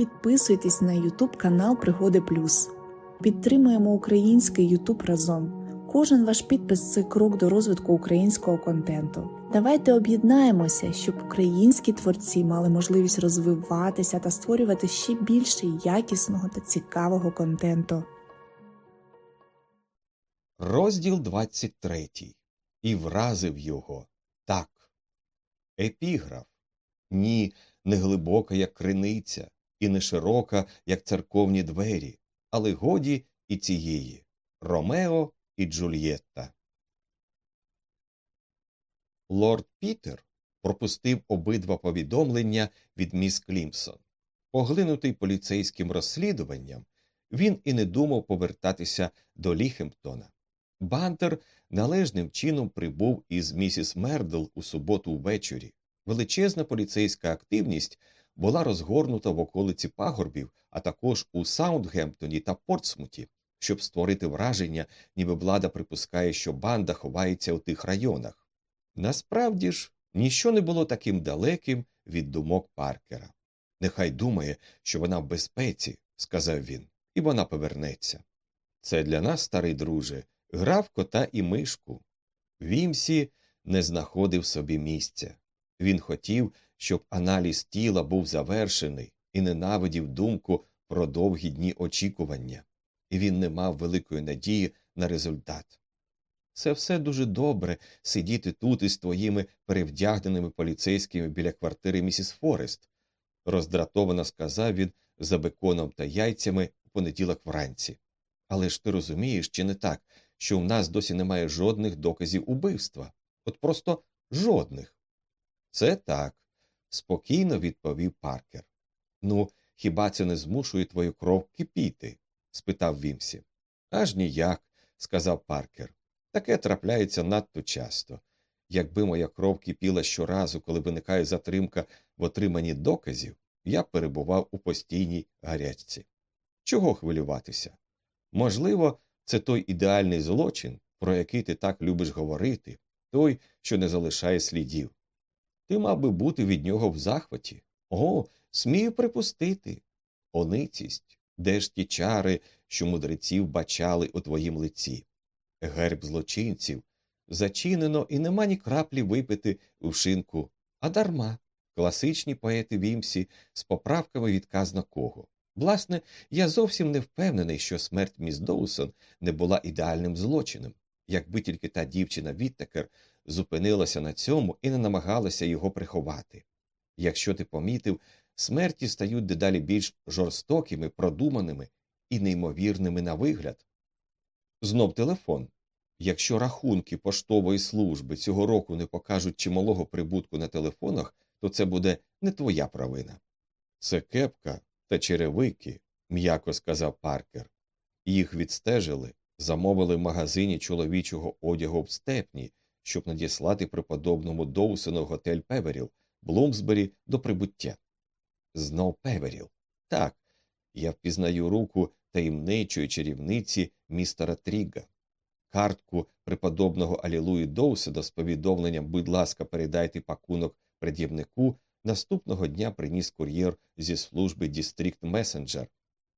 підписуйтесь на YouTube канал Пригоди Плюс. Підтримуємо український YouTube разом. Кожен ваш підпис це крок до розвитку українського контенту. Давайте об'єднаємося, щоб українські творці мали можливість розвиватися та створювати ще більше якісного та цікавого контенту. Розділ 23. І вразив його так. Епіграф. Ні, не глибока, як криниця, і не широка, як церковні двері, але годі і цієї Ромео і Джульєтта. Лорд Пітер пропустив обидва повідомлення від міс Клімсон. Поглинутий поліцейським розслідуванням, він і не думав повертатися до Ліхемптона. Бантер належним чином прибув із місіс Мердл у суботу ввечері. Величезна поліцейська активність була розгорнута в околиці пагорбів, а також у Саундгемптоні та Портсмуті, щоб створити враження, ніби влада припускає, що банда ховається у тих районах. Насправді ж, ніщо не було таким далеким від думок Паркера. Нехай думає, що вона в безпеці, сказав він, і вона повернеться. Це для нас, старий друже, грав кота і мишку. Вімсі не знаходив собі місця. Він хотів, щоб аналіз тіла був завершений і ненавидів думку про довгі дні очікування, і він не мав великої надії на результат. Це все дуже добре сидіти тут із твоїми перевдягненими поліцейськими біля квартири місіс Форест, роздратовано сказав він за беконом та яйцями у понеділок вранці. Але ж ти розумієш, чи не так, що в нас досі немає жодних доказів убивства, от просто жодних. Це так, спокійно відповів Паркер. Ну, хіба це не змушує твою кров кипіти? спитав Вімсі. Аж ніяк, сказав Паркер. Таке трапляється надто часто. Якби моя кров кипіла щоразу, коли виникає затримка в отриманні доказів, я перебував у постійній гарячці. Чого хвилюватися? Можливо, це той ідеальний злочин, про який ти так любиш говорити, той, що не залишає слідів. Ти мав би бути від нього в захваті. О, смію припустити. Оницість, де ж ті чари, що мудреців бачали у твоїм лиці? Герб злочинців зачинено і нема ні краплі випити у шинку, а дарма. Класичні поети Вімсі з поправками відказно кого. Власне, я зовсім не впевнений, що смерть міс Доусон не була ідеальним злочином, якби тільки та дівчина Віттекер зупинилася на цьому і не намагалася його приховати. Якщо ти помітив, смерті стають дедалі більш жорстокими, продуманими і неймовірними на вигляд. Знов телефон. Якщо рахунки поштової служби цього року не покажуть чималого прибутку на телефонах, то це буде не твоя провина. Це кепка та черевики, м'яко сказав Паркер. Їх відстежили, замовили в магазині чоловічого одягу в степні, щоб надіслати преподобному Доусону готель Певеріл, Блумсбері до прибуття. Знов Певеріл. Так, я впізнаю руку таємничої чарівниці містера Тріга. Картку преподобного Алілуї Доусена з повідомленням, будь ласка, передайте пакунок пред'явнику, наступного дня приніс кур'єр зі служби Дістрікт Месенджер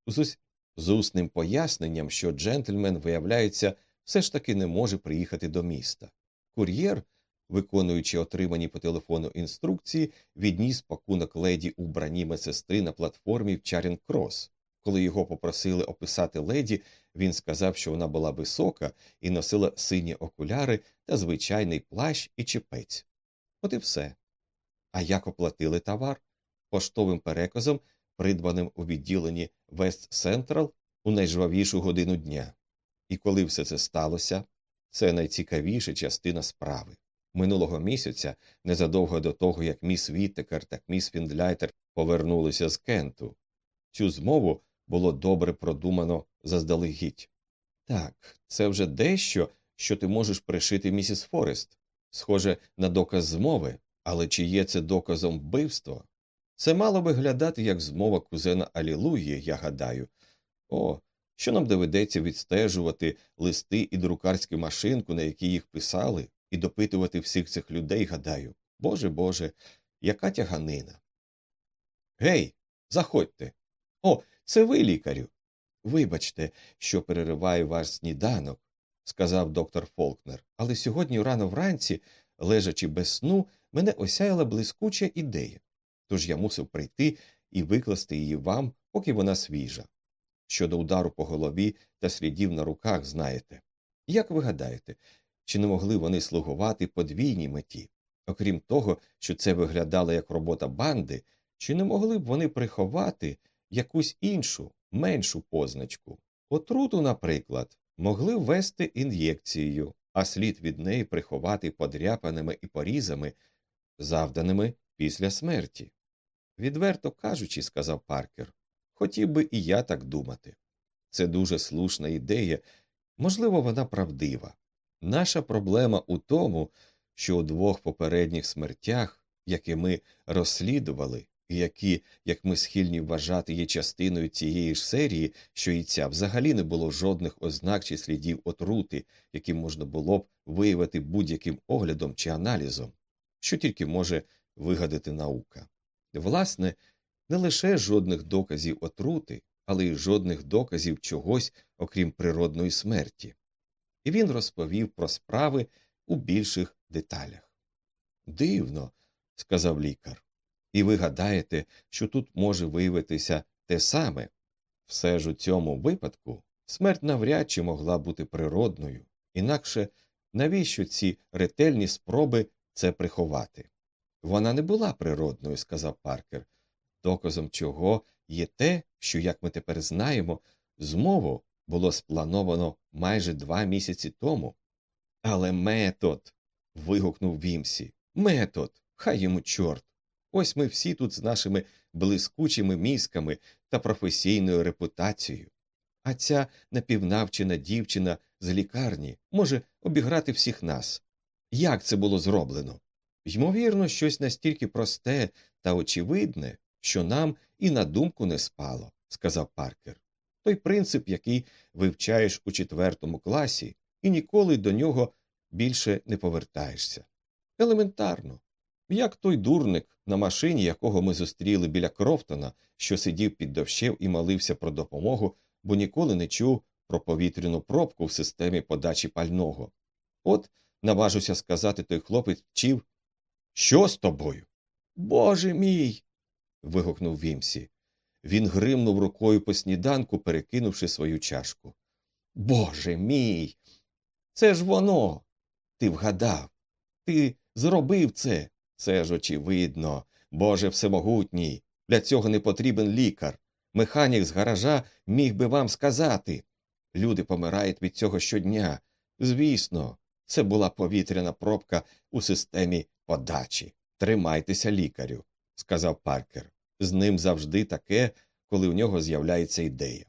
з, з усним поясненням, що джентльмен, виявляється, все ж таки не може приїхати до міста. Кур'єр, виконуючи отримані по телефону інструкції, відніс пакунок леді у бранні медсестри на платформі в Чарінг Крос. Коли його попросили описати леді, він сказав, що вона була висока і носила сині окуляри та звичайний плащ і чепець. От і все. А як оплатили товар? Поштовим переказом, придбаним у відділенні Вест Централ у найжвавішу годину дня. І коли все це сталося, це найцікавіша частина справи. Минулого місяця, незадовго до того, як міс Віттекер та міс Фіндляйтер повернулися з Кенту, цю змову було добре продумано заздалегідь. Так, це вже дещо, що ти можеш пришити місіс Форест, схоже на доказ змови, але чи є це доказом вбивства? Це мало би виглядати як змова кузена Алілуї, я гадаю. О, що нам доведеться відстежувати листи і друкарську машинку, на які їх писали, і допитувати всіх цих людей, гадаю. Боже Боже, яка тяганина. Гей, заходьте, О, це ви, лікарю. Вибачте, що перериваю ваш сніданок, сказав доктор Фолкнер, але сьогодні рано вранці, лежачи без сну, мене осяяла блискуча ідея. Тож я мусив прийти і викласти її вам, поки вона свіжа. Щодо удару по голові та слідів на руках, знаєте. Як ви гадаєте, чи не могли вони слугувати подвійній меті? Окрім того, що це виглядало як робота банди, чи не могли б вони приховати якусь іншу, меншу позначку? Отруту, наприклад, могли ввести ін'єкцією, а слід від неї приховати подряпаними і порізами, завданими після смерті. Відверто кажучи, сказав Паркер, хотів би і я так думати. Це дуже слушна ідея, можливо, вона правдива. Наша проблема у тому, що у двох попередніх смертях, які ми розслідували, і які, як ми схильні вважати, є частиною цієї ж серії, що і ця взагалі не було жодних ознак чи слідів отрути, які можна було б виявити будь-яким оглядом чи аналізом, що тільки може вигадати наука. Власне, не лише жодних доказів отрути, але й жодних доказів чогось, окрім природної смерті. І він розповів про справи у більших деталях. Дивно, сказав лікар. І ви гадаєте, що тут може виявитися те саме? Все ж у цьому випадку смерть навряд чи могла бути природною, інакше навіщо ці ретельні спроби це приховати? Вона не була природною, сказав Паркер, доказом чого є те, що, як ми тепер знаємо, змову було сплановано майже два місяці тому. Але метод. вигукнув Вімсі. Метод, хай йому чорт. Ось ми всі тут з нашими блискучими мізками та професійною репутацією. А ця напівнавчена дівчина з лікарні може обіграти всіх нас. Як це було зроблено? Ймовірно, щось настільки просте та очевидне, що нам і на думку не спало, сказав Паркер. Той принцип, який вивчаєш у четвертому класі, і ніколи до нього більше не повертаєшся. Елементарно, як той дурник на машині, якого ми зустріли біля Крофтона, що сидів під дощем і молився про допомогу, бо ніколи не чув про повітряну пробку в системі подачі пального. От, наважуся сказати, той хлопець вчив Що з тобою? Боже мій. Вигукнув Вімсі. Він гримнув рукою по сніданку, перекинувши свою чашку. Боже мій. Це ж воно. Ти вгадав. Ти зробив це. Це ж очевидно. Боже всемогутній. Для цього не потрібен лікар. Механік з гаража міг би вам сказати. Люди помирають від цього щодня. Звісно, це була повітряна пробка у системі подачі. Тримайтеся лікарю, сказав Паркер. З ним завжди таке, коли у нього з'являється ідея.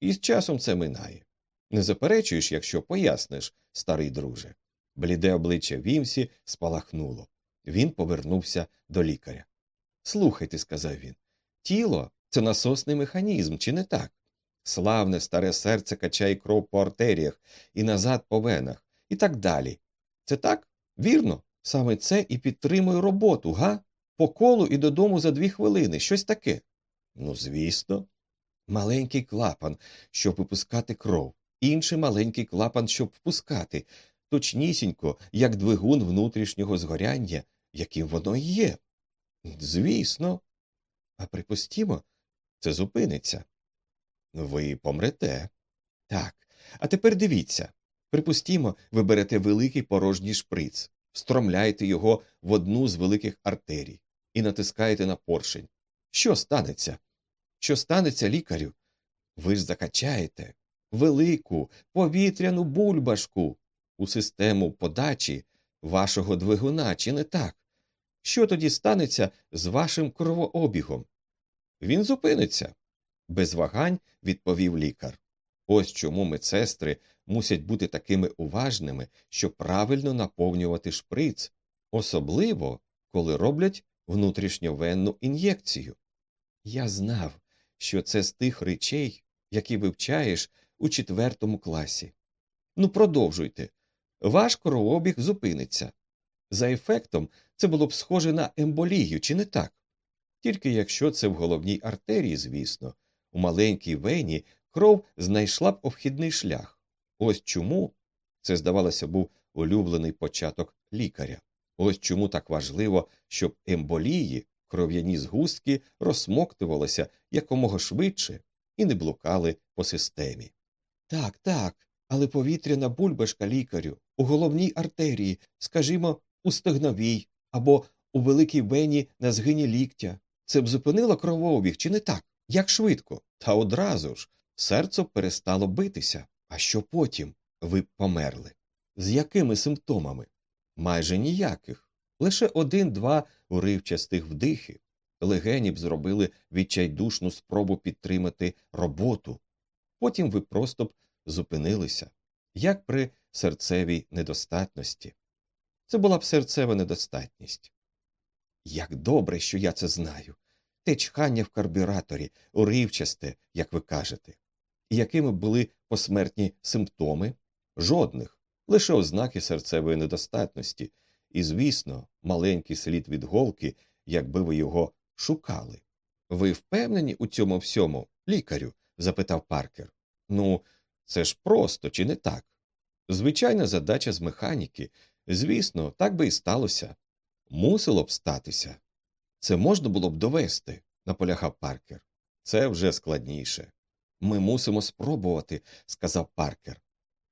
І з часом це минає. Не заперечуєш, якщо поясниш, старий друже. Бліде обличчя Вімсі спалахнуло. Він повернувся до лікаря. Слухайте, сказав він, тіло це насосний механізм, чи не так? Славне старе серце качає кров по артеріях і назад по венах, і так далі. Це так? Вірно? Саме це і підтримує роботу, га? По колу і додому за дві хвилини, щось таке. Ну, звісно. Маленький клапан, щоб випускати кров, інший маленький клапан, щоб впускати, точнісінько, як двигун внутрішнього згоряння, яким воно і є. Звісно. А припустімо, це зупиниться. Ви помрете. Так. А тепер дивіться. Припустімо, ви берете великий порожній шприц, встромляєте його в одну з великих артерій і натискаєте на поршень. Що станеться? Що станеться лікарю? Ви ж закачаєте велику повітряну бульбашку у систему подачі вашого двигуна, чи не так? Що тоді станеться з вашим кровообігом? Він зупиниться. Без вагань відповів лікар. Ось чому медсестри мусять бути такими уважними, щоб правильно наповнювати шприц, особливо коли роблять внутрішньовенну ін'єкцію. Я знав, що це з тих речей, які вивчаєш у четвертому класі. Ну, продовжуйте. Ваш кровообіг зупиниться. За ефектом це було б схоже на емболію, чи не так? Тільки якщо це в головній артерії, звісно, у маленькій вені кров знайшла б обхідний шлях. Ось чому це, здавалося, був улюблений початок лікаря. Ось чому так важливо, щоб емболії, кров'яні згустки розсмоктувалися якомога швидше і не блукали по системі. Так, так, але повітряна бульбашка лікарю у головній артерії, скажімо, у стегновій або у великій вені на згині ліктя. Це б зупинило кровообіг, чи не так? Як швидко? Та одразу ж серце перестало битися. А що потім? Ви б померли. З якими симптомами? Майже ніяких. Лише один-два уривчастих вдихи. Легені б зробили відчайдушну спробу підтримати роботу. Потім ви просто б зупинилися, як при серцевій недостатності. Це була б серцева недостатність. Як добре, що я це знаю. Те чхання в карбюраторі, уривчасте, як ви кажете. І якими були посмертні симптоми? Жодних, лише ознаки серцевої недостатності, і, звісно, маленький слід від голки, якби ви його шукали. Ви впевнені у цьому всьому, лікарю? запитав Паркер. Ну, це ж просто, чи не так? Звичайна задача з механіки. Звісно, так би і сталося. Мусило б статися. Це можна було б довести, наполягав Паркер. Це вже складніше. Ми мусимо спробувати, сказав Паркер.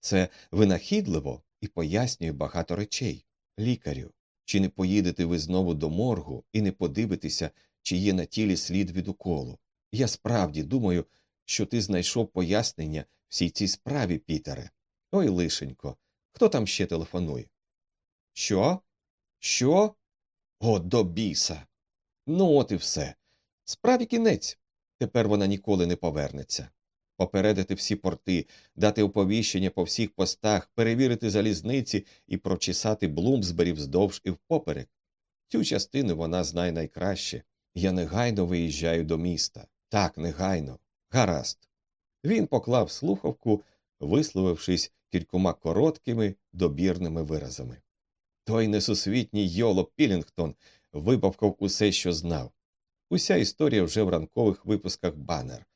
Це винахідливо і пояснює багато речей. Лікарю, чи не поїдете ви знову до моргу і не подивитеся, чи є на тілі слід від уколу? Я справді думаю, що ти знайшов пояснення всій цій справі, Пітере. Ой, лишенько, хто там ще телефонує? Що? Що? О, до біса. Ну, от і все. Справі кінець. Тепер вона ніколи не повернеться. Попередити всі порти, дати оповіщення по всіх постах, перевірити залізниці і прочесати Блумсбері вздовж і впоперек. Цю частину вона знає найкраще. Я негайно виїжджаю до міста. Так, негайно. Гаразд. Він поклав слухавку, висловившись кількома короткими добірними виразами. Той несусвітній Йоло Пілінгтон вибавкав усе, що знав. Уся історія вже в ранкових випусках банер.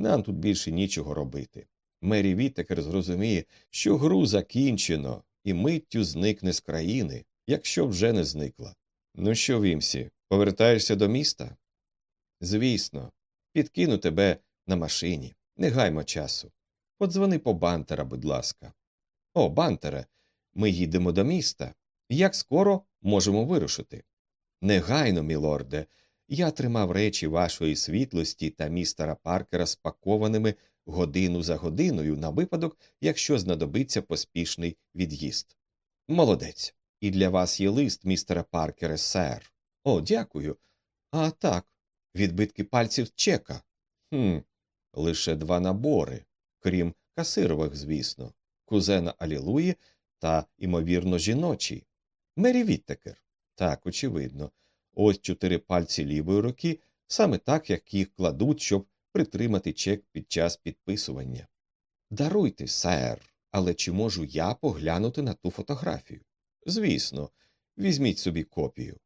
Нам тут більше нічого робити. Мері Вітекер зрозуміє, що гру закінчено і миттю зникне з країни, якщо вже не зникла. Ну що, Вімсі, повертаєшся до міста? Звісно, підкину тебе на машині. Не гаймо часу. Подзвони по бантера, будь ласка. О, бантере, ми їдемо до міста. Як скоро можемо вирушити? Негайно, мілорде, я тримав речі вашої світлості та містера Паркера спакованими годину за годиною на випадок, якщо знадобиться поспішний від'їзд. Молодець. І для вас є лист, містера Паркера, сер. О, дякую. А так, відбитки пальців чека. Хм, лише два набори, крім касирових, звісно, кузена Алілуї та, ймовірно, жіночий. Мері Віттекер. Так, очевидно. Ось чотири пальці лівої руки, саме так, як їх кладуть, щоб притримати чек під час підписування. Даруйте, сер, але чи можу я поглянути на ту фотографію? Звісно, візьміть собі копію.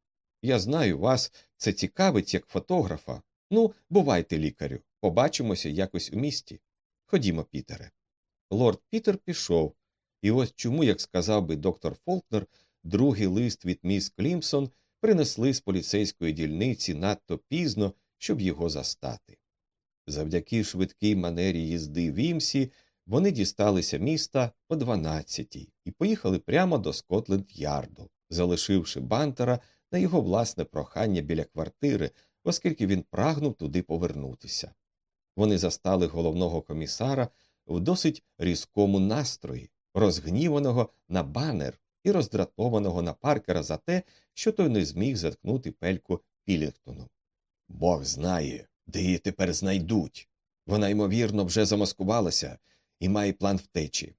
Я знаю вас, це цікавить як фотографа. Ну, бувайте, лікарю, побачимося якось у місті. Ходімо, Пітере. Лорд Пітер пішов, і ось чому, як сказав би доктор Фолкнер, другий лист від міс Клімсон принесли з поліцейської дільниці надто пізно, щоб його застати. Завдяки швидкій манері їзди Вімсі вони дісталися міста о 12-й і поїхали прямо до Скотленд Ярду, залишивши бантера на його власне прохання біля квартири, оскільки він прагнув туди повернутися. Вони застали головного комісара в досить різкому настрої, розгніваного на банер і роздратованого на паркера за те, що той не зміг заткнути пельку Пілінгтону. Бог знає, де її тепер знайдуть. Вона, ймовірно, вже замаскувалася і має план втечі.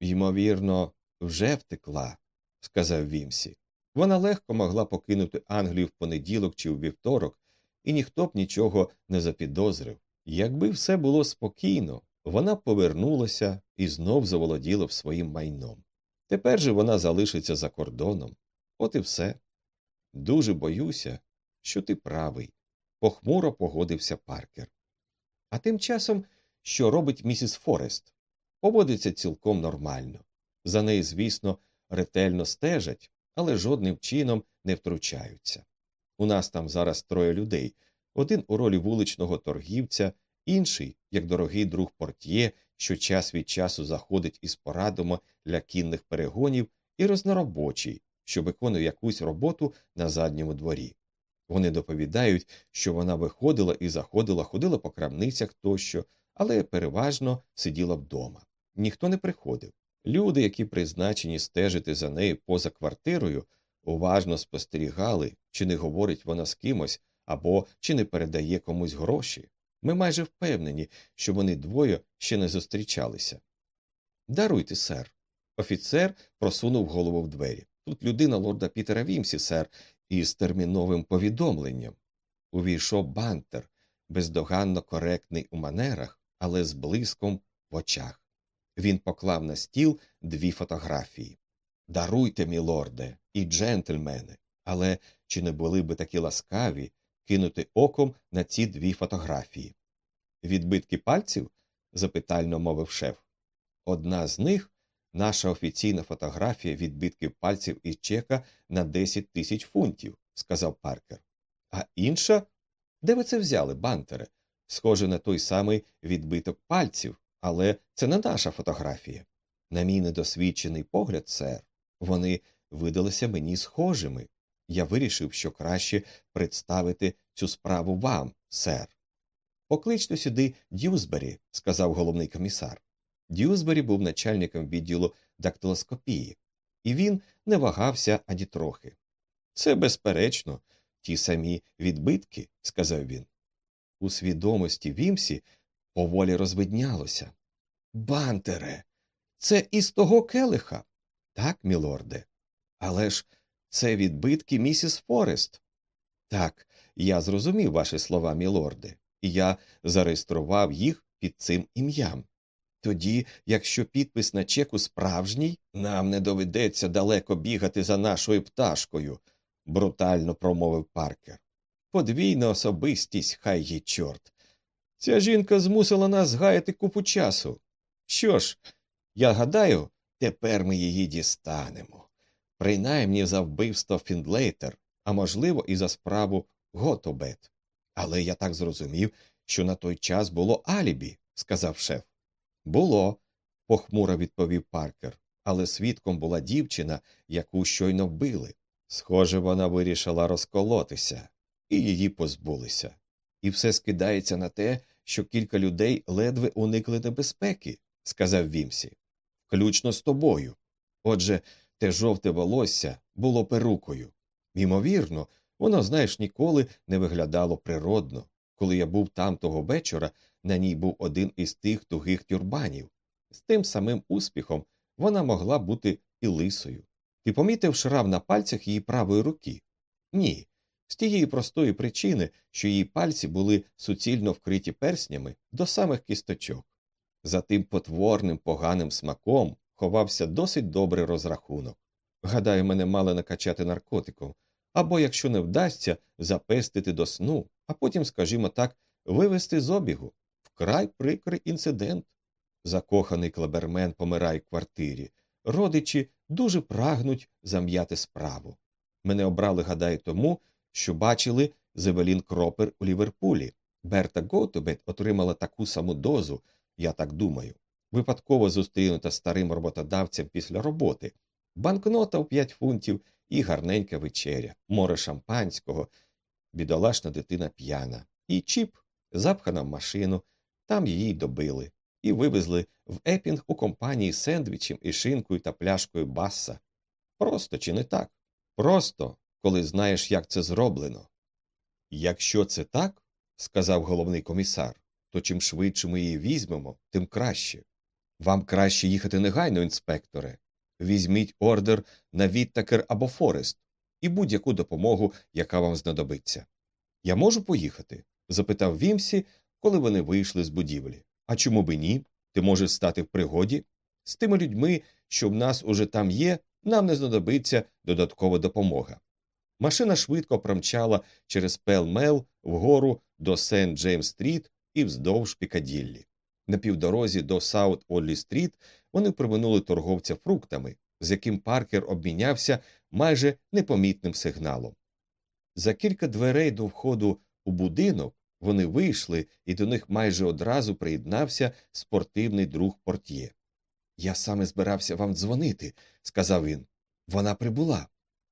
Ймовірно, вже втекла, сказав Вімсі. Вона легко могла покинути Англію в понеділок чи в вівторок, і ніхто б нічого не запідозрив. Якби все було спокійно, вона повернулася і знов заволоділа своїм майном. Тепер же вона залишиться за кордоном. От і все. Дуже боюся, що ти правий, похмуро погодився Паркер. А тим часом, що робить місіс Форест, поводиться цілком нормально. За нею, звісно, ретельно стежать, але жодним чином не втручаються. У нас там зараз троє людей один у ролі вуличного торгівця, інший, як дорогий друг портьє, що час від часу заходить із порадами для кінних перегонів, і розноробочий, що виконує якусь роботу на задньому дворі. Вони доповідають, що вона виходила і заходила, ходила по крамницях тощо, але переважно сиділа вдома. Ніхто не приходив. Люди, які призначені стежити за нею поза квартирою, уважно спостерігали, чи не говорить вона з кимось або чи не передає комусь гроші. Ми майже впевнені, що вони двоє ще не зустрічалися. Даруйте, сер. Офіцер просунув голову в двері. Тут людина лорда Пітера Вімсі, сер, із терміновим повідомленням. Увійшов бантер, бездоганно коректний у манерах, але з блиском в очах. Він поклав на стіл дві фотографії. Даруйте, мілорде, і джентльмени, але чи не були би такі ласкаві кинути оком на ці дві фотографії? Відбитки пальців? запитально мовив шеф. Одна з них наша офіційна фотографія відбитків пальців із чека на 10 тисяч фунтів, сказав Паркер. А інша? Де ви це взяли, бантере? Схоже на той самий відбиток пальців, але це не наша фотографія. На мій недосвідчений погляд, сер, вони видалися мені схожими. Я вирішив, що краще представити цю справу вам, сер. Покличте сюди Дюзбері, сказав головний комісар. Дюзбері був начальником відділу дактилоскопії, і він не вагався ані трохи. Це, безперечно, ті самі відбитки, сказав він. У свідомості Вімсі поволі розвиднялося. Бантере, це із того келиха. Так, мілорде. Але ж це відбитки місіс Форест. Так, я зрозумів ваші слова, мілорде, і я зареєстрував їх під цим ім'ям. Тоді, якщо підпис на чеку справжній, нам не доведеться далеко бігати за нашою пташкою, брутально промовив Паркер. Подвійна особистість, хай їй чорт. Ця жінка змусила нас гаяти купу часу. Що ж, я гадаю, тепер ми її дістанемо. Принаймні за вбивство Фіндлейтер, а можливо, і за справу Готобет. Але я так зрозумів, що на той час було алібі, сказав шеф. Було, похмуро відповів Паркер, але свідком була дівчина, яку щойно вбили. Схоже, вона вирішила розколотися, і її позбулися. І все скидається на те, що кілька людей ледве уникли небезпеки, сказав Вімсі. Включно з тобою. Отже, те жовте волосся було перукою. Ймовірно, воно, знаєш, ніколи не виглядало природно. Коли я був там того вечора, на ній був один із тих тугих тюрбанів. З тим самим успіхом вона могла бути і лисою. Ти помітив шрам на пальцях її правої руки? Ні. З тієї простої причини, що її пальці були суцільно вкриті перснями до самих кісточок. За тим потворним поганим смаком ховався досить добрий розрахунок. Гадаю, мене мали накачати наркотиком, або, якщо не вдасться, запестити до сну, а потім, скажімо так, вивести з обігу. Вкрай прикрий інцидент. Закоханий клебермен помирає в квартирі. Родичі дуже прагнуть зам'яти справу. Мене обрали, гадаю, тому, що бачили Зевелін Кропер у Ліверпулі. Берта Готобет отримала таку саму дозу, я так думаю, випадково зустрінута старим роботодавцем після роботи, банкнота в п'ять фунтів і гарненька вечеря, море шампанського, бідолашна дитина п'яна, і чіп, запхана в машину, там її добили, і вивезли в епінг у компанії з сендвічем із шинкою та пляшкою басса. Просто чи не так? Просто, коли знаєш, як це зроблено. Якщо це так, сказав головний комісар, то чим швидше ми її візьмемо, тим краще. Вам краще їхати негайно, інспекторе. Візьміть ордер на Віттакер або Форест і будь-яку допомогу, яка вам знадобиться. Я можу поїхати? запитав Вімсі, коли вони вийшли з будівлі. А чому би ні? Ти можеш стати в пригоді? З тими людьми, що в нас уже там є, нам не знадобиться додаткова допомога. Машина швидко промчала через Пел-Мел вгору до Сент Джеймс Стріт і вздовж Пікаділлі. На півдорозі до Саут Оллі Стріт вони проминули торговця фруктами, з яким Паркер обмінявся майже непомітним сигналом. За кілька дверей до входу у будинок вони вийшли, і до них майже одразу приєднався спортивний друг портьє. Я саме збирався вам дзвонити, сказав він. Вона прибула.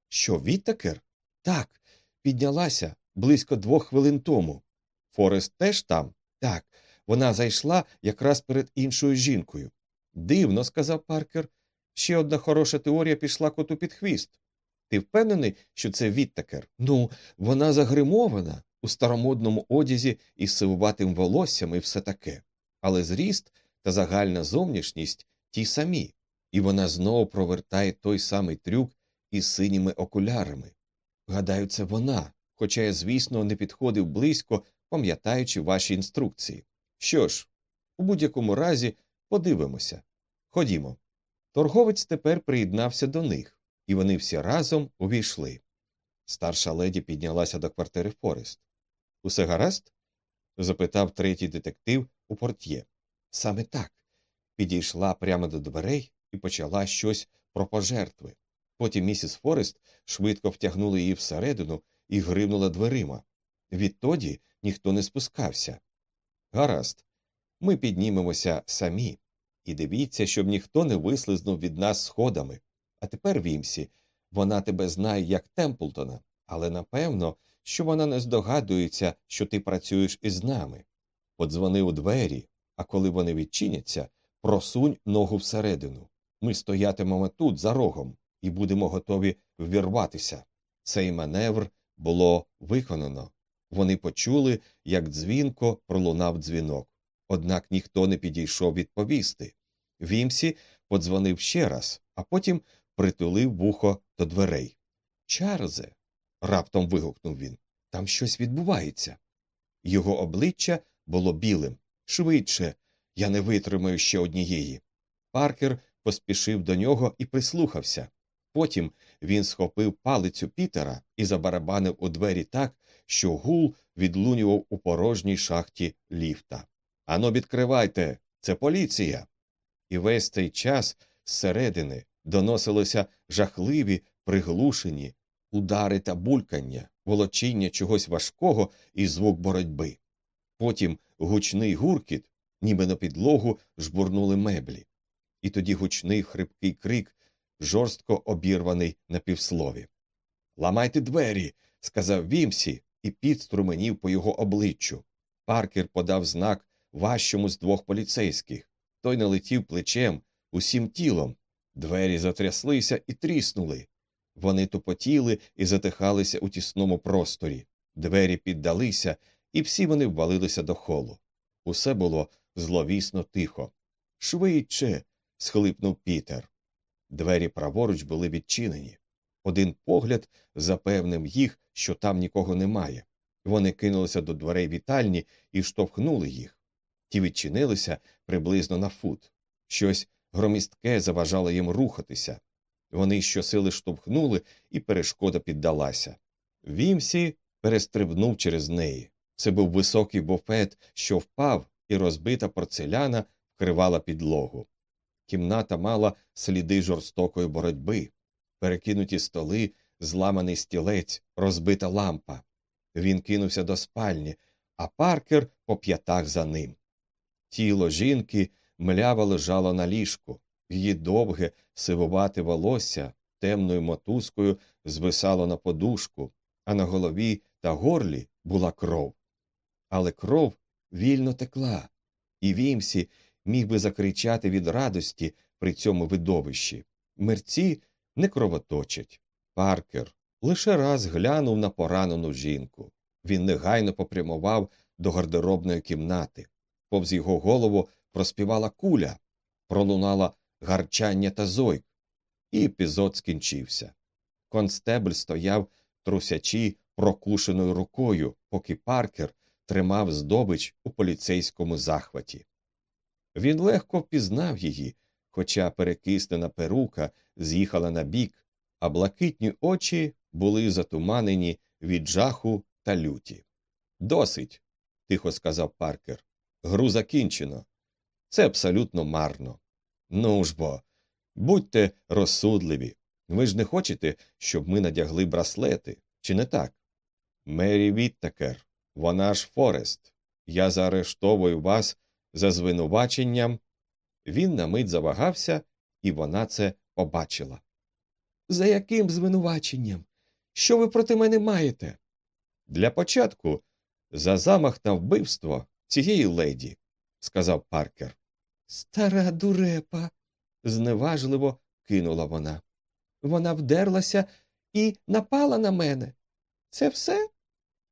Що, Віттакер? Так, піднялася близько двох хвилин тому. Форест теж там? Так. Вона зайшла якраз перед іншою жінкою. Дивно, сказав Паркер. Ще одна хороша теорія пішла коту під хвіст. Ти впевнений, що це Віттакер? Ну, вона загримована у старомодному одязі із сивуватим волоссям і все таке, але зріст та загальна зовнішність ті самі, і вона знову провертає той самий трюк із синіми окулярами. Гадаю, це вона, хоча я, звісно, не підходив близько, пам'ятаючи ваші інструкції. Що ж, у будь-якому разі подивимося. Ходімо. Торговець тепер приєднався до них, і вони всі разом увійшли. Старша леді піднялася до квартири Форест. Усе гаразд? запитав третій детектив у портьє. Саме так. Підійшла прямо до дверей і почала щось про пожертви. Потім місіс Форест швидко втягнула її всередину і гривнула дверима. Відтоді ніхто не спускався. Гаразд, ми піднімемося самі. І дивіться, щоб ніхто не вислизнув від нас сходами. А тепер, Вімсі, вона тебе знає як Темплтона, але напевно, що вона не здогадується, що ти працюєш із нами. Подзвони у двері, а коли вони відчиняться, просунь ногу всередину. Ми стоятимемо тут, за рогом, і будемо готові ввірватися. Цей маневр було виконано. Вони почули, як дзвінко пролунав дзвінок. Однак ніхто не підійшов відповісти. Вімсі подзвонив ще раз, а потім притулив вухо до дверей. Чарльзе. Раптом вигукнув він. Там щось відбувається. Його обличчя було білим. Швидше, я не витримаю ще однієї. Паркер поспішив до нього і прислухався. Потім він схопив палицю Пітера і забарабанив у двері так, що гул відлунював у порожній шахті ліфта. Ано, відкривайте, це поліція. І весь цей час зсередини доносилися жахливі, приглушені удари та булькання, волочіння чогось важкого і звук боротьби. Потім гучний гуркіт, ніби на підлогу жбурнули меблі, і тоді гучний хрипкий крик, жорстко обірваний на півслові. Ламайте двері, сказав Вімсі і підструменів по його обличчю. Паркер подав знак важчому з двох поліцейських. Той налетів плечем, усім тілом. Двері затряслися і тріснули. Вони тупотіли і затихалися у тісному просторі. Двері піддалися, і всі вони ввалилися до холу. Усе було зловісно тихо. Швидше. схлипнув Пітер. Двері праворуч були відчинені. Один погляд запевнив їх, що там нікого немає. Вони кинулися до дверей вітальні і штовхнули їх. Ті відчинилися приблизно на фут. Щось громістке заважало їм рухатися. Вони щосили штовхнули, і перешкода піддалася. Вімсі перестрибнув через неї. Це був високий буфет, що впав, і розбита порцеляна вкривала підлогу. Кімната мала сліди жорстокої боротьби, перекинуті столи, зламаний стілець, розбита лампа. Він кинувся до спальні, а паркер по п'ятах за ним. Тіло жінки мляво лежало на ліжку, її довге, сивувате волосся темною мотузкою звисало на подушку, а на голові та горлі була кров. Але кров вільно текла, і Вімсі міг би закричати від радості при цьому видовищі. Мерці не кровоточать. Паркер лише раз глянув на поранену жінку. Він негайно попрямував до гардеробної кімнати. Повз його голову проспівала куля, пролунала гарчання та зойк, і епізод скінчився. Констебль стояв, трусячи прокушеною рукою, поки паркер тримав здобич у поліцейському захваті. Він легко впізнав її, хоча перекиснена перука з'їхала на бік, а блакитні очі були затуманені від жаху та люті. Досить, тихо сказав паркер. Гру закінчено. Це абсолютно марно. Ну ж бо, будьте розсудливі. Ви ж не хочете, щоб ми надягли браслети, чи не так? Мері Віттакер, вона ж Форест. Я заарештовую вас за звинуваченням. Він на мить завагався, і вона це побачила. За яким звинуваченням? Що ви проти мене маєте? Для початку, за замах на вбивство цієї леді, сказав Паркер. Стара дурепа, зневажливо кинула вона. Вона вдерлася і напала на мене. Це все?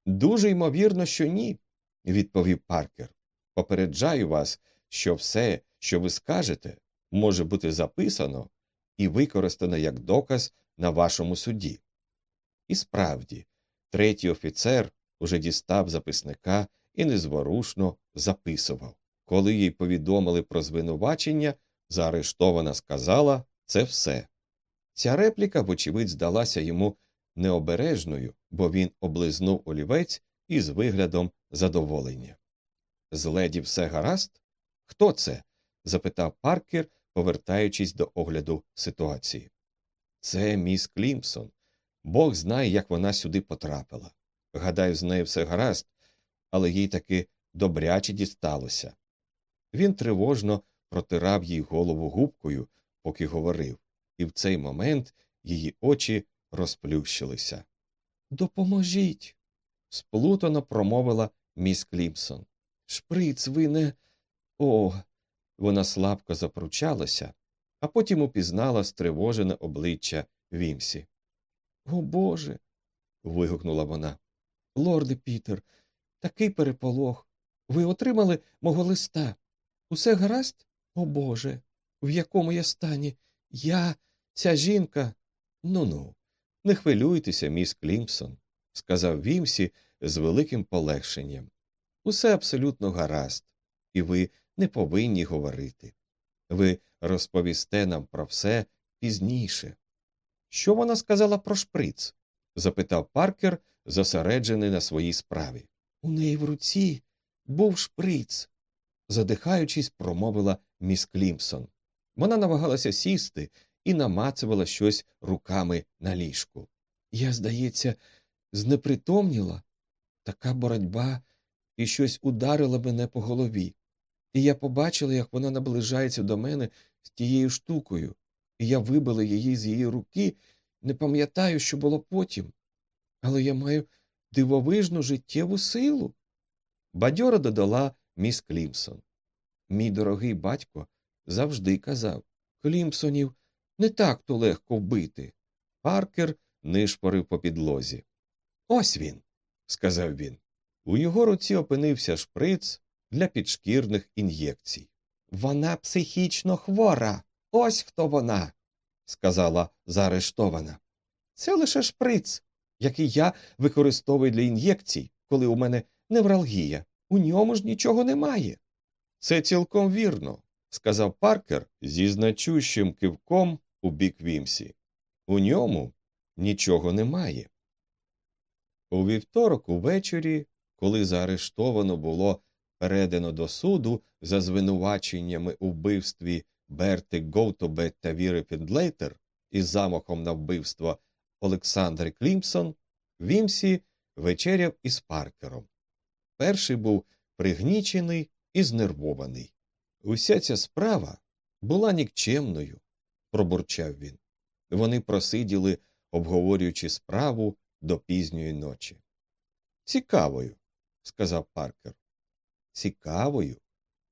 Дуже ймовірно, що ні, відповів Паркер. Попереджаю вас, що все, що ви скажете, може бути записано і використано як доказ на вашому суді. І справді, третій офіцер уже дістав записника і незворушно записував. Коли їй повідомили про звинувачення, заарештована сказала це все. Ця репліка, вочевидь, здалася йому необережною, бо він облизнув олівець із виглядом задоволення. З леді все гаразд? Хто це? запитав Паркер, повертаючись до огляду ситуації. Це міс Клімсон. Бог знає, як вона сюди потрапила. Гадаю, з нею все гаразд, але їй таки добряче дісталося. Він тривожно протирав їй голову губкою, поки говорив, і в цей момент її очі розплющилися. Допоможіть. сплутано промовила міс Клімсон. Шприц, ви не. О. Вона слабко запручалася, а потім упізнала стривожене обличчя Вімсі. О Боже. вигукнула вона. Лорде Пітер, такий переполох. Ви отримали мого листа. Усе гаразд? О Боже, в якому я стані? Я, ця жінка. Ну ну, не хвилюйтеся, міс Клімпсон, сказав Вімсі з великим полегшенням. Усе абсолютно гаразд, і ви не повинні говорити. Ви розповісте нам про все пізніше. Що вона сказала про шприц? запитав Паркер, зосереджений на своїй справі. У неї в руці був шприц, задихаючись, промовила міс Клімсон. Вона намагалася сісти і намацувала щось руками на ліжку. Я, здається, знепритомніла. Така боротьба і щось ударило мене по голові. І я побачила, як вона наближається до мене з тією штукою, і я вибила її з її руки, не пам'ятаю, що було потім. Але я маю дивовижну життєву силу. Бадьора додала міс Клімсон. Мій дорогий батько завжди казав Клімсонів не так то легко вбити. Паркер нишпорив по підлозі. Ось він, сказав він. У його руці опинився шприц для підшкірних ін'єкцій. Вона психічно хвора. Ось хто вона, сказала заарештована. Це лише шприц, який я використовую для ін'єкцій, коли у мене невралгія. У ньому ж нічого немає. Це цілком вірно, сказав Паркер зі значущим кивком у бік Вімсі. У ньому нічого немає. У вівторок увечері, коли заарештовано було передано до суду за звинуваченнями у вбивстві Берти Гоутобе та Віри Фіндлейтер із замахом на вбивство Олександри Клімсон, Вімсі вечеряв із Паркером. Перший був пригнічений і знервований. Уся ця справа була нікчемною, пробурчав він. Вони просиділи, обговорюючи справу до пізньої ночі. Цікавою, сказав Паркер. Цікавою.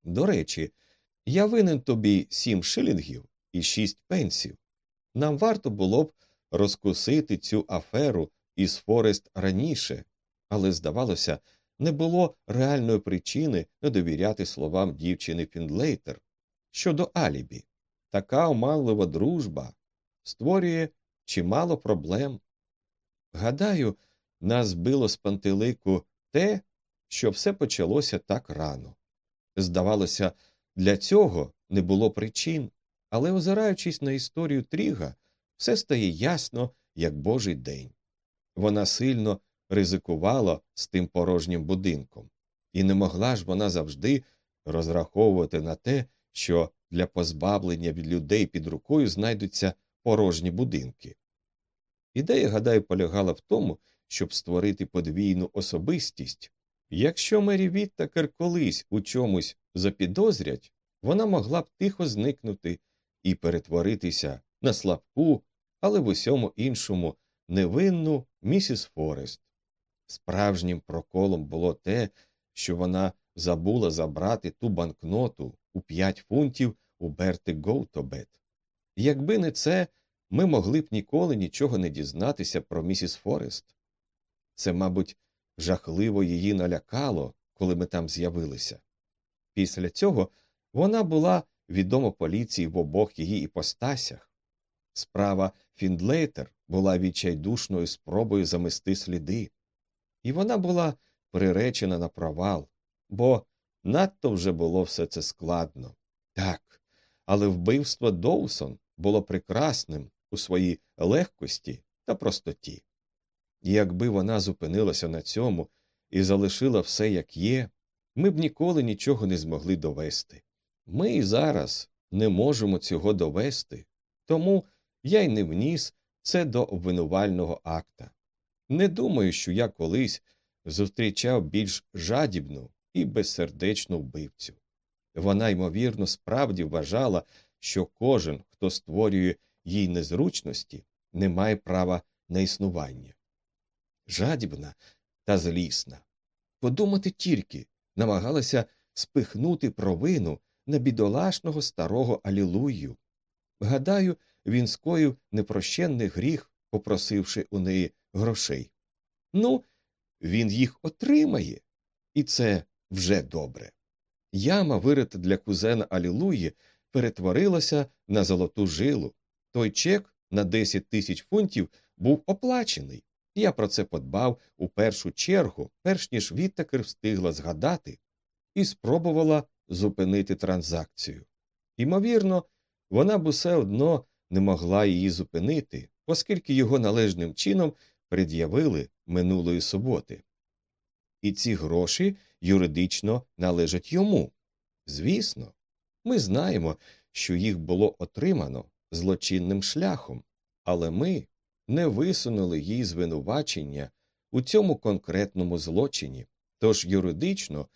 До речі, я винен тобі сім шилінгів і шість пенсів. Нам варто було б розкусити цю аферу із Форест раніше, але, здавалося, не було реальної причини не довіряти словам дівчини Фіндлейтер щодо Алібі. Така оманлива дружба створює чимало проблем. Гадаю, нас збило з пантелику те, що все почалося так рано. Здавалося, для цього не було причин, але, озираючись на історію Тріга, все стає ясно, як божий день. Вона сильно ризикувала з тим порожнім будинком, і не могла ж вона завжди розраховувати на те, що для позбавлення від людей під рукою знайдуться порожні будинки. Ідея, гадаю, полягала в тому, щоб створити подвійну особистість. Якщо Мері Віттакер колись у чомусь запідозрять, вона могла б тихо зникнути і перетворитися на слабку, але в усьому іншому невинну місіс Форест. Справжнім проколом було те, що вона забула забрати ту банкноту у п'ять фунтів у Берти Гоутобет. Якби не це, ми могли б ніколи нічого не дізнатися про місіс Форест. Це, мабуть, жахливо її налякало, коли ми там з'явилися. Після цього вона була відома поліції в обох її іпостасях. Справа Фіндлейтер була відчайдушною спробою замести сліди, і вона була приречена на провал, бо надто вже було все це складно. Так, але вбивство Доусон було прекрасним у своїй легкості та простоті. І якби вона зупинилася на цьому і залишила все як є, ми б ніколи нічого не змогли довести. Ми і зараз не можемо цього довести, тому я й не вніс це до обвинувального акта. Не думаю, що я колись зустрічав більш жадібну і безсердечну вбивцю. Вона, ймовірно, справді вважала, що кожен, хто створює їй незручності, не має права на існування. Жадібна та злісна. Подумати тільки намагалася спихнути провину на бідолашного старого Алілую. Гадаю, він скоїв непрощенний гріх, попросивши у неї грошей. Ну, він їх отримає, і це вже добре. Яма, вирита для кузена Алілуї, перетворилася на золоту жилу. Той чек на 10 тисяч фунтів був оплачений. Я про це подбав у першу чергу, перш ніж Віттакер встигла згадати, і спробувала зупинити транзакцію. Імовірно, вона б усе одно не могла її зупинити, оскільки його належним чином пред'явили минулої суботи. І ці гроші юридично належать йому. Звісно, ми знаємо, що їх було отримано злочинним шляхом, але ми не висунули їй звинувачення у цьому конкретному злочині, тож юридично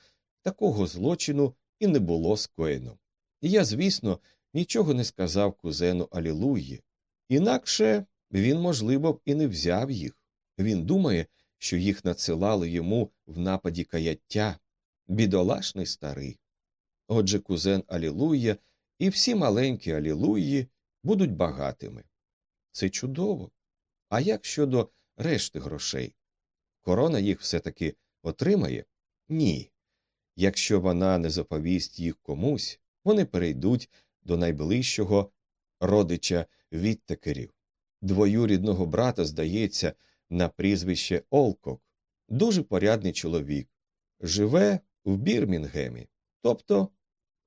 такого злочину і не було скоєно. І я, звісно, нічого не сказав кузену Алілуї, інакше він, можливо, б і не взяв їх. Він думає, що їх надсилали йому в нападі каяття, бідолашний старий. Отже, кузен Алілуя і всі маленькі Алілуї будуть багатими. Це чудово. А як щодо решти грошей? Корона їх все таки отримає? Ні. Якщо вона не заповість їх комусь, вони перейдуть до найближчого родича відтекерів. Двоюрідного брата, здається, на прізвище Олкок, дуже порядний чоловік, живе в Бірмінгемі. Тобто,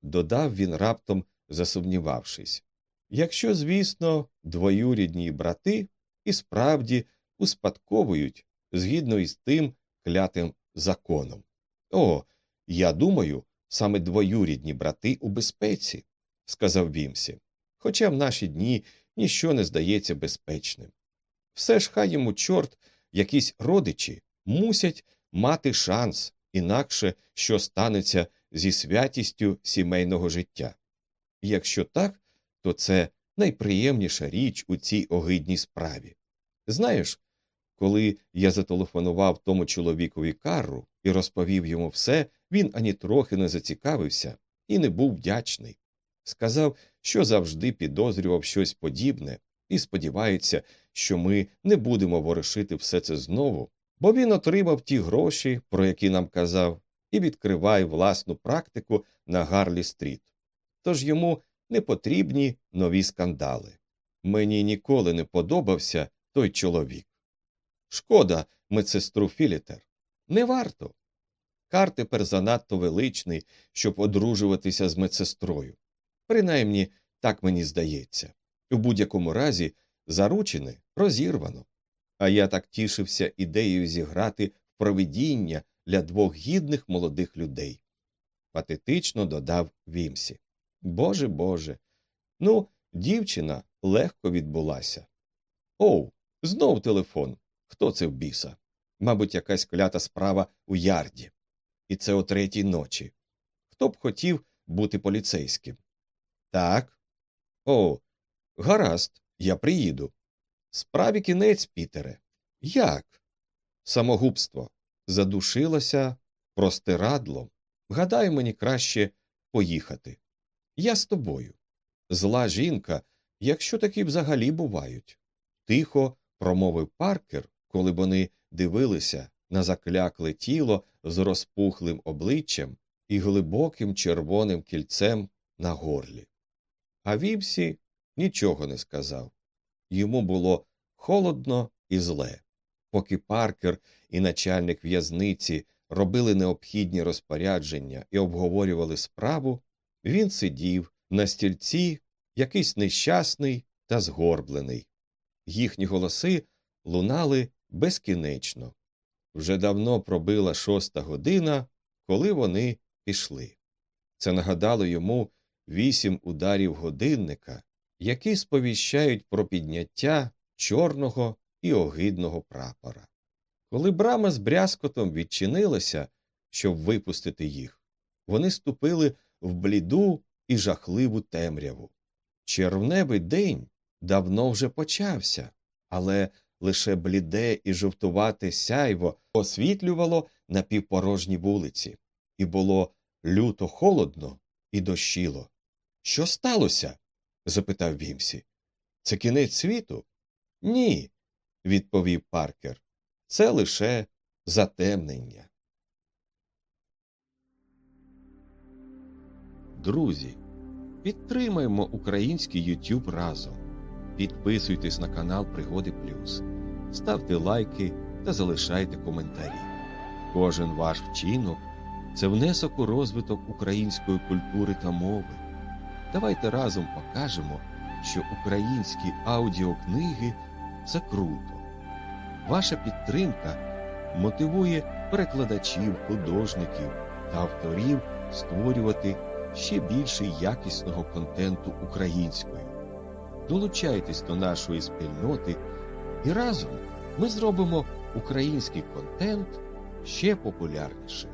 додав він раптом, засумнівавшись, якщо, звісно, двоюрідні брати і справді успадковують згідно із тим клятим законом. О, я думаю, саме двоюрідні брати у безпеці, сказав Вімсі, хоча в наші дні ніщо не здається безпечним. Все ж хай йому чорт, якісь родичі мусять мати шанс, інакше що станеться зі святістю сімейного життя. Якщо так, то це найприємніша річ у цій огидній справі. Знаєш, коли я зателефонував тому чоловікові карру і розповів йому все, він ані трохи не зацікавився і не був вдячний. Сказав, що завжди підозрював щось подібне, і сподівається, що ми не будемо ворушити все це знову, бо він отримав ті гроші, про які нам казав, і відкриває власну практику на Гарлі стріт. Тож йому не потрібні нові скандали. Мені ніколи не подобався той чоловік. Шкода, медсестру Філітер. Не варто. Кар тепер занадто величний, щоб одружуватися з медсестрою. Принаймні, так мені здається. У будь-якому разі заручене розірвано. А я так тішився ідеєю зіграти в провидіння для двох гідних молодих людей. патетично додав Вімсі. Боже Боже. Ну, дівчина легко відбулася. Оу, знов телефон. Хто це в біса? Мабуть, якась клята справа у ярді. І це о третій ночі. Хто б хотів бути поліцейським? Так. О, гаразд, я приїду. Справі кінець, Пітере. Як? Самогубство. Задушилося простирадлом. Гадаю, мені краще поїхати. Я з тобою. Зла жінка, якщо такі взагалі бувають. Тихо промовив Паркер, коли вони дивилися на заклякле тіло з розпухлим обличчям і глибоким червоним кільцем на горлі. А Віпсі нічого не сказав. Йому було холодно і зле. Поки Паркер і начальник в'язниці робили необхідні розпорядження і обговорювали справу, він сидів на стільці, якийсь нещасний та згорблений. Їхні голоси лунали безкінечно. Вже давно пробила шоста година, коли вони пішли. Це нагадало йому вісім ударів годинника, які сповіщають про підняття чорного і огидного прапора. Коли брама з брязкотом відчинилася, щоб випустити їх, вони ступили в бліду і жахливу темряву. Червневий день давно вже почався, але лише бліде і жовтувате сяйво освітлювало напівпорожні вулиці, і було люто холодно і дощило. Що сталося? Запитав Вімсі. Це кінець світу? Ні, відповів Паркер. Це лише затемнення. Друзі, підтримаймо український YouTube разом. Підписуйтесь на канал Пригоди Плюс, ставте лайки та залишайте коментарі. Кожен ваш вчинок це внесок у розвиток української культури та мови. Давайте разом покажемо, що українські аудіокниги це круто. Ваша підтримка мотивує перекладачів, художників та авторів створювати ще більше якісного контенту українською. Долучайтесь до нашої спільноти, і разом ми зробимо український контент ще популярнішим.